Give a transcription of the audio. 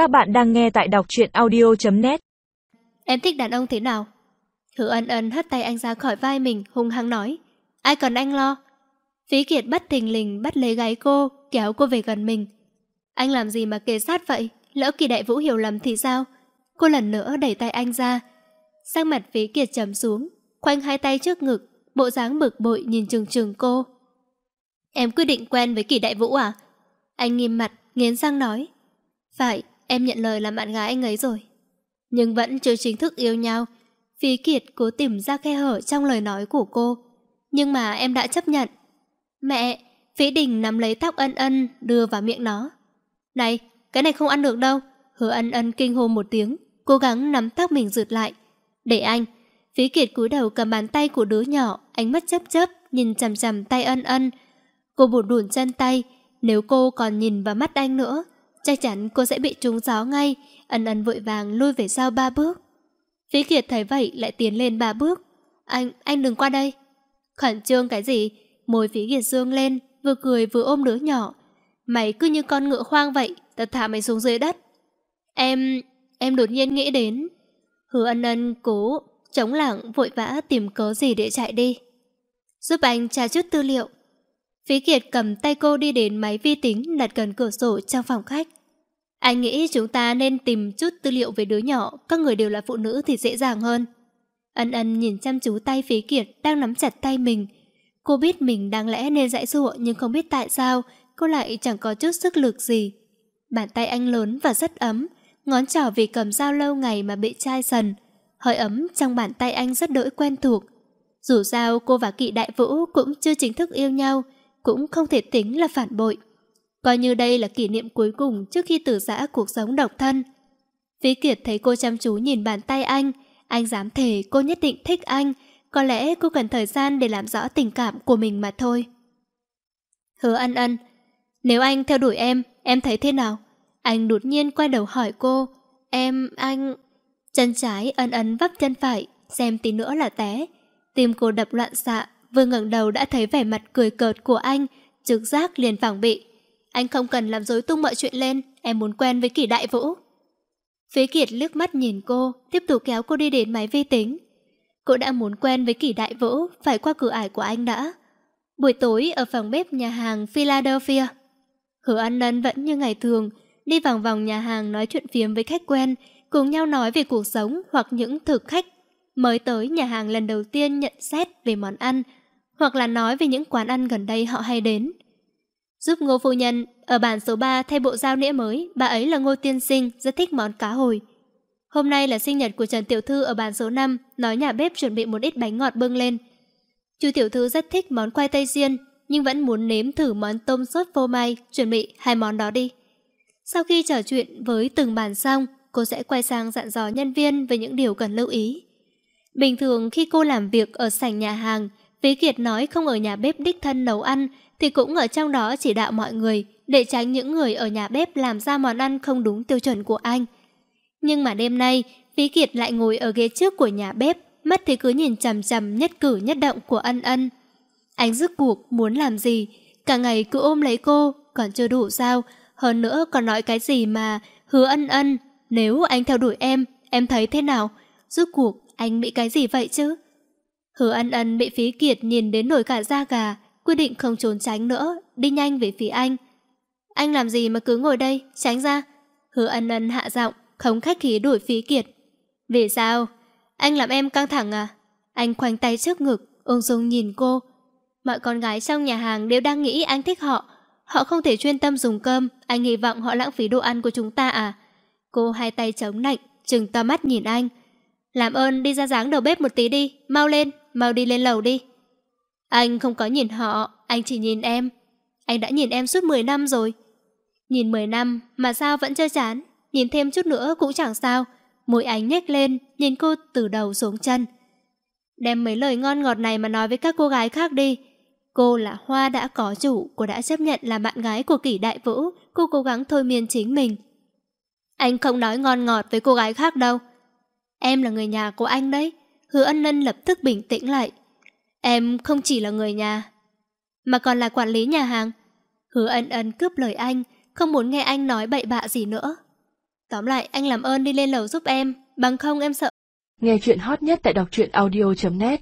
Các bạn đang nghe tại đọc truyện audio.net Em thích đàn ông thế nào? Hứa ân ân hất tay anh ra khỏi vai mình, hung hăng nói. Ai cần anh lo? Phí Kiệt bất thình lình bắt lấy gáy cô, kéo cô về gần mình. Anh làm gì mà kề sát vậy? Lỡ kỳ đại vũ hiểu lầm thì sao? Cô lần nữa đẩy tay anh ra. Sang mặt Phí Kiệt trầm xuống, khoanh hai tay trước ngực, bộ dáng bực bội nhìn trừng trừng cô. Em quyết định quen với kỳ đại vũ à? Anh nghiêm mặt, nghiến răng nói. Phải, em nhận lời làm bạn gái anh ấy rồi. Nhưng vẫn chưa chính thức yêu nhau. Phí Kiệt cố tìm ra khe hở trong lời nói của cô. Nhưng mà em đã chấp nhận. Mẹ, Phí Đình nắm lấy tóc ân ân đưa vào miệng nó. Này, cái này không ăn được đâu. Hứa ân ân kinh hô một tiếng, cố gắng nắm tóc mình rượt lại. Để anh. Phí Kiệt cúi đầu cầm bàn tay của đứa nhỏ, ánh mắt chớp chớp, nhìn chằm chằm tay ân ân. Cô buồn đùn chân tay, nếu cô còn nhìn vào mắt anh nữa, chắc chắn cô sẽ bị trúng gió ngay, ân ân vội vàng lui về sau ba bước. Phí Kiệt thấy vậy lại tiến lên ba bước. Anh, anh đừng qua đây. Khẩn trương cái gì? Môi Phí Kiệt dương lên, vừa cười vừa ôm đứa nhỏ. Mày cứ như con ngựa khoang vậy, tao thả mày xuống dưới đất. Em, em đột nhiên nghĩ đến. Hứa ân ân cố, chống lặng vội vã tìm cớ gì để chạy đi. Giúp anh tra chút tư liệu. Phí Kiệt cầm tay cô đi đến máy vi tính đặt gần cửa sổ trong phòng khách. Anh nghĩ chúng ta nên tìm chút tư liệu về đứa nhỏ, các người đều là phụ nữ thì dễ dàng hơn. Ân ân nhìn chăm chú tay Phí Kiệt đang nắm chặt tay mình. Cô biết mình đáng lẽ nên dãy dụa nhưng không biết tại sao cô lại chẳng có chút sức lực gì. Bàn tay anh lớn và rất ấm, ngón trỏ vì cầm dao lâu ngày mà bị chai sần. Hơi ấm trong bàn tay anh rất đỗi quen thuộc. Dù sao cô và kỵ đại vũ cũng chưa chính thức yêu nhau, cũng không thể tính là phản bội. Coi như đây là kỷ niệm cuối cùng trước khi tử giã cuộc sống độc thân. Vĩ Kiệt thấy cô chăm chú nhìn bàn tay anh, anh dám thề cô nhất định thích anh, có lẽ cô cần thời gian để làm rõ tình cảm của mình mà thôi. Hứa ân ân, nếu anh theo đuổi em, em thấy thế nào? Anh đột nhiên quay đầu hỏi cô, em, anh... Chân trái ân ân vấp chân phải, xem tí nữa là té. Tim cô đập loạn xạ, vừa ngẩng đầu đã thấy vẻ mặt cười cợt của anh, trực giác liền phảng bị. Anh không cần làm dối tung mọi chuyện lên, em muốn quen với kỷ đại vũ. Phế Kiệt liếc mắt nhìn cô, tiếp tục kéo cô đi đến máy vi tính. Cô đã muốn quen với kỷ đại vũ, phải qua cửa ải của anh đã. Buổi tối ở phòng bếp nhà hàng Philadelphia. Hứa An Nân vẫn như ngày thường, đi vòng vòng nhà hàng nói chuyện phiếm với khách quen, cùng nhau nói về cuộc sống hoặc những thực khách mới tới nhà hàng lần đầu tiên nhận xét về món ăn, hoặc là nói về những quán ăn gần đây họ hay đến. Giúp Ngô Phu Nhân, ở bản số 3 thay bộ dao nĩa mới, bà ấy là Ngô Tiên Sinh, rất thích món cá hồi. Hôm nay là sinh nhật của Trần Tiểu Thư ở bản số 5, nói nhà bếp chuẩn bị một ít bánh ngọt bưng lên. Chu Tiểu Thư rất thích món khoai tây riêng, nhưng vẫn muốn nếm thử món tôm sốt phô mai, chuẩn bị hai món đó đi. Sau khi trò chuyện với từng bàn xong, cô sẽ quay sang dặn dò nhân viên về những điều cần lưu ý. Bình thường khi cô làm việc ở sảnh nhà hàng, Ví Kiệt nói không ở nhà bếp đích thân nấu ăn thì cũng ở trong đó chỉ đạo mọi người để tránh những người ở nhà bếp làm ra món ăn không đúng tiêu chuẩn của anh. Nhưng mà đêm nay, Ví Kiệt lại ngồi ở ghế trước của nhà bếp, mắt thì cứ nhìn chằm chằm nhất cử nhất động của ân ân. Anh rứt cuộc muốn làm gì, cả ngày cứ ôm lấy cô, còn chưa đủ sao, hơn nữa còn nói cái gì mà hứa ân ân, nếu anh theo đuổi em, em thấy thế nào? Rốt cuộc anh bị cái gì vậy chứ? Hứa ân ân bị phí kiệt nhìn đến nổi cả da gà, quyết định không trốn tránh nữa, đi nhanh về phía anh. Anh làm gì mà cứ ngồi đây, tránh ra. Hứa ân ân hạ giọng, không khách khí đuổi phí kiệt. Vì sao? Anh làm em căng thẳng à? Anh khoanh tay trước ngực, ung dung nhìn cô. Mọi con gái trong nhà hàng đều đang nghĩ anh thích họ. Họ không thể chuyên tâm dùng cơm, anh hy vọng họ lãng phí đồ ăn của chúng ta à? Cô hai tay chống nạnh, trừng to mắt nhìn anh. Làm ơn đi ra dáng đầu bếp một tí đi, mau lên, mau đi lên lầu đi. Anh không có nhìn họ, anh chỉ nhìn em. Anh đã nhìn em suốt 10 năm rồi. Nhìn 10 năm mà sao vẫn chưa chán, nhìn thêm chút nữa cũng chẳng sao. Môi anh nhếch lên, nhìn cô từ đầu xuống chân. Đem mấy lời ngon ngọt này mà nói với các cô gái khác đi. Cô là Hoa đã có chủ, cô đã chấp nhận là bạn gái của kỷ đại vũ, cô cố gắng thôi miên chính mình. Anh không nói ngon ngọt với cô gái khác đâu. Em là người nhà của anh đấy. Hứa ân Lân lập tức bình tĩnh lại. Em không chỉ là người nhà, mà còn là quản lý nhà hàng. Hứa ân ân cướp lời anh, không muốn nghe anh nói bậy bạ gì nữa. Tóm lại, anh làm ơn đi lên lầu giúp em, bằng không em sợ. Nghe chuyện hot nhất tại đọc truyện audio.net